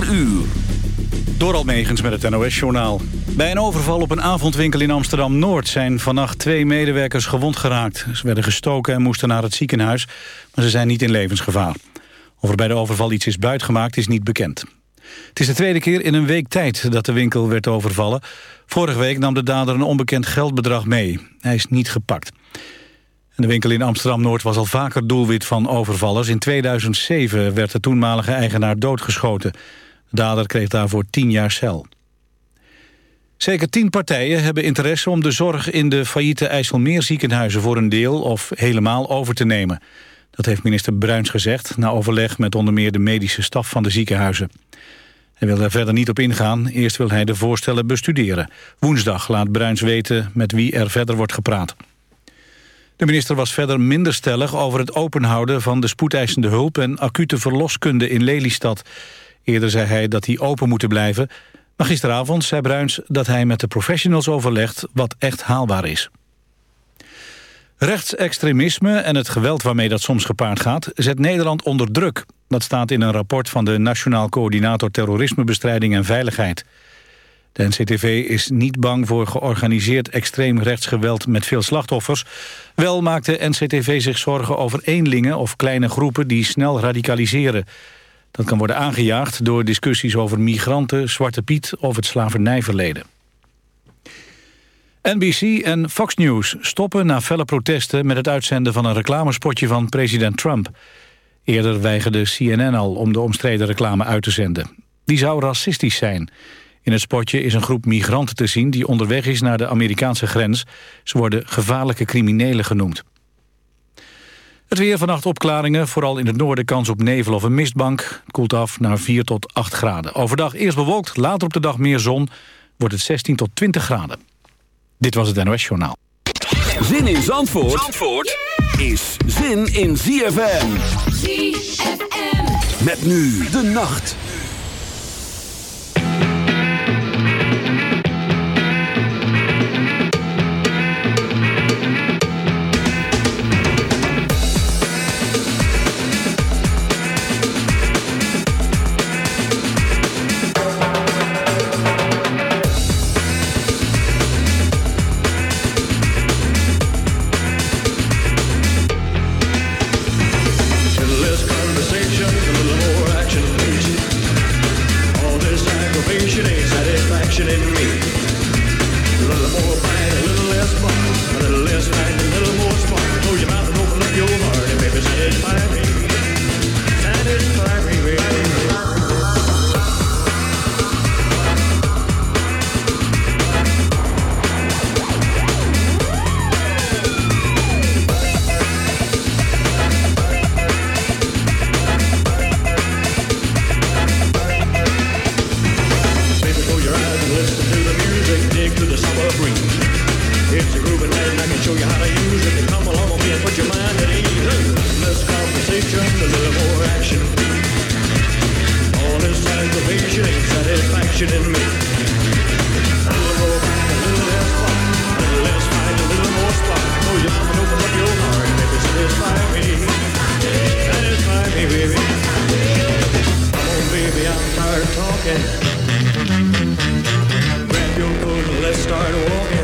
4 uur. Door Almegens met het NOS-journaal. Bij een overval op een avondwinkel in Amsterdam-Noord... zijn vannacht twee medewerkers gewond geraakt. Ze werden gestoken en moesten naar het ziekenhuis... maar ze zijn niet in levensgevaar. Of er bij de overval iets is buitgemaakt is niet bekend. Het is de tweede keer in een week tijd dat de winkel werd overvallen. Vorige week nam de dader een onbekend geldbedrag mee. Hij is niet gepakt. De winkel in Amsterdam-Noord was al vaker doelwit van overvallers. In 2007 werd de toenmalige eigenaar doodgeschoten. De dader kreeg daarvoor tien jaar cel. Zeker tien partijen hebben interesse om de zorg in de failliete IJsselmeerziekenhuizen voor een deel of helemaal over te nemen. Dat heeft minister Bruins gezegd na overleg met onder meer de medische staf van de ziekenhuizen. Hij wil daar verder niet op ingaan. Eerst wil hij de voorstellen bestuderen. Woensdag laat Bruins weten met wie er verder wordt gepraat. De minister was verder minder stellig over het openhouden van de spoedeisende hulp en acute verloskunde in Lelystad. Eerder zei hij dat die open moeten blijven. Maar gisteravond zei Bruins dat hij met de professionals overlegt wat echt haalbaar is. Rechtsextremisme en het geweld waarmee dat soms gepaard gaat... zet Nederland onder druk. Dat staat in een rapport van de Nationaal Coördinator Terrorismebestrijding en Veiligheid. De NCTV is niet bang voor georganiseerd extreem rechtsgeweld met veel slachtoffers. Wel maakt de NCTV zich zorgen over eenlingen of kleine groepen die snel radicaliseren. Dat kan worden aangejaagd door discussies over migranten, Zwarte Piet of het slavernijverleden. NBC en Fox News stoppen na felle protesten met het uitzenden van een reclamespotje van president Trump. Eerder weigerde CNN al om de omstreden reclame uit te zenden. Die zou racistisch zijn. In het spotje is een groep migranten te zien die onderweg is naar de Amerikaanse grens. Ze worden gevaarlijke criminelen genoemd. Het weer vannacht opklaringen, vooral in het noorden kans op nevel of een mistbank. Het koelt af naar 4 tot 8 graden. Overdag eerst bewolkt, later op de dag meer zon. Wordt het 16 tot 20 graden. Dit was het NOS Journaal. Zin in Zandvoort, Zandvoort is zin in ZFM. ZFM. Met nu de nacht. Tired talking. Grab your coat and let's start walking.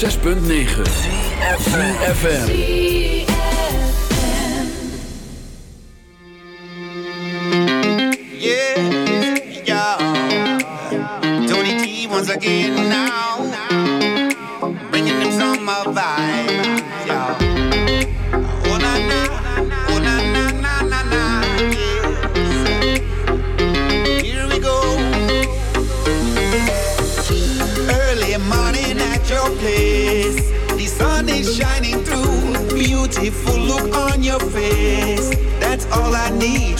106.9 need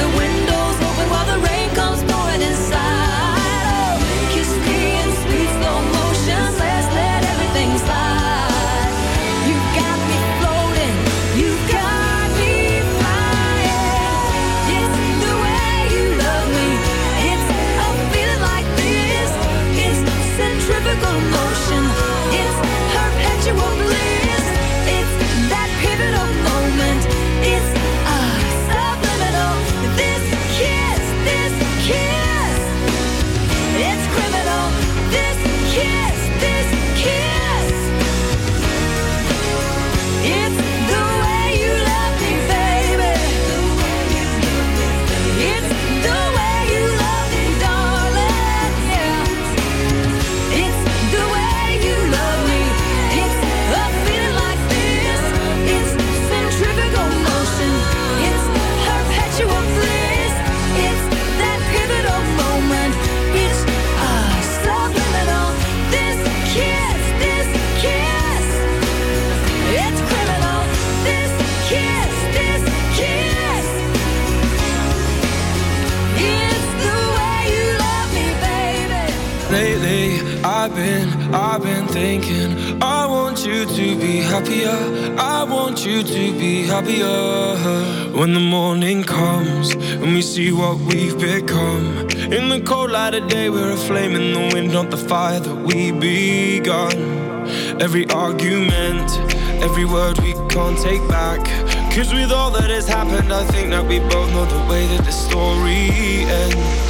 The windows word we can't take back. Cause with all that has happened, I think that we both know the way that the story ends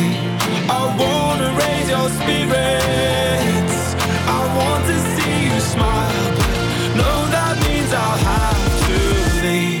No, that means I'll have to leave.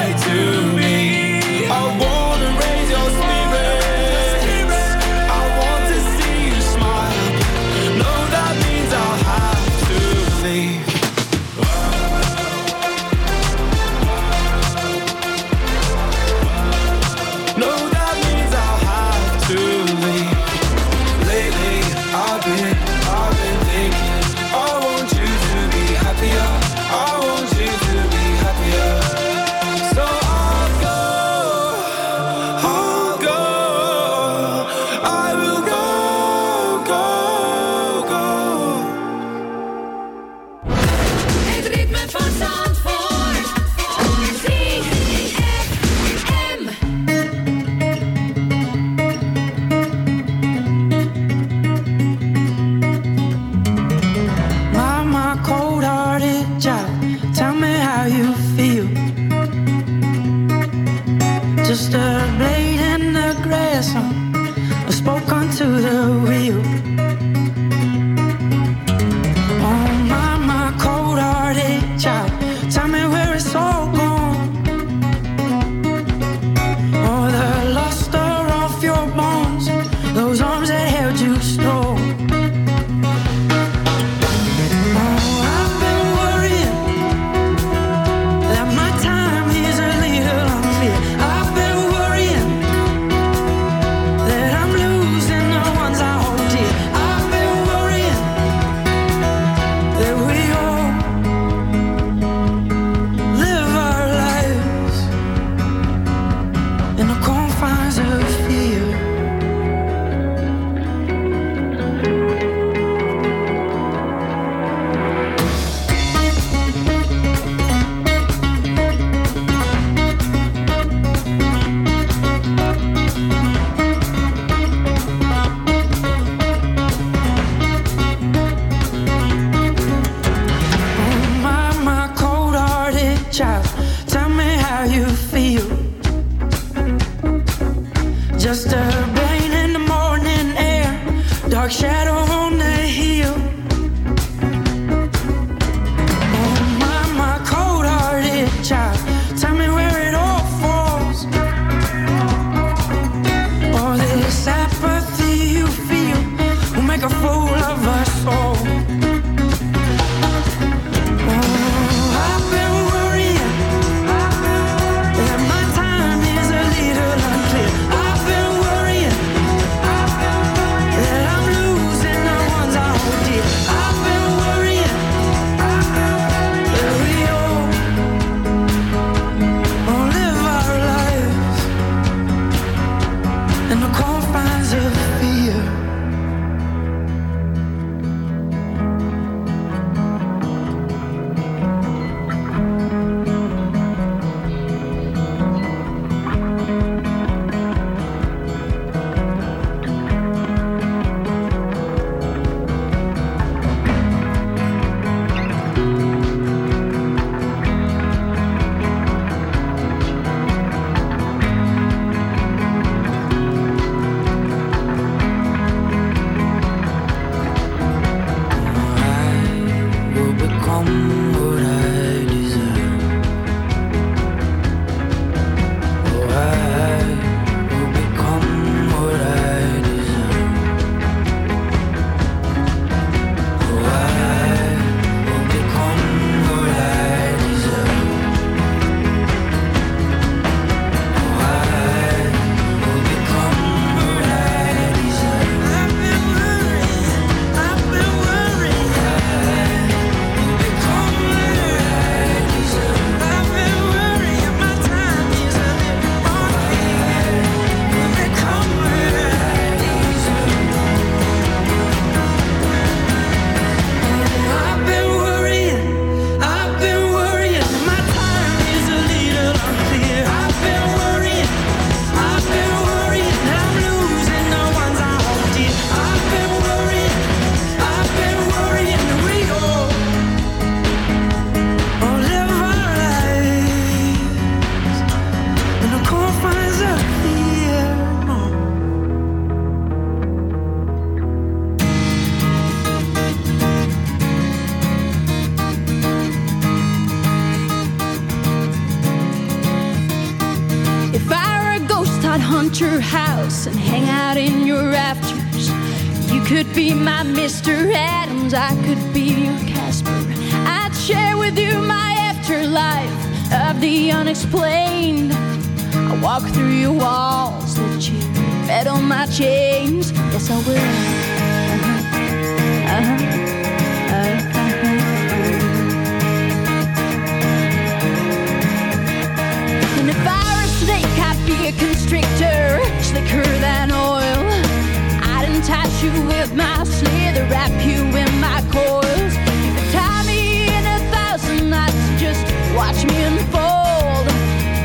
my slither, wrap you in my coils. You tie me in a thousand knots, just watch me unfold.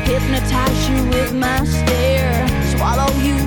Hypnotize you with my stare, swallow you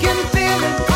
can feel it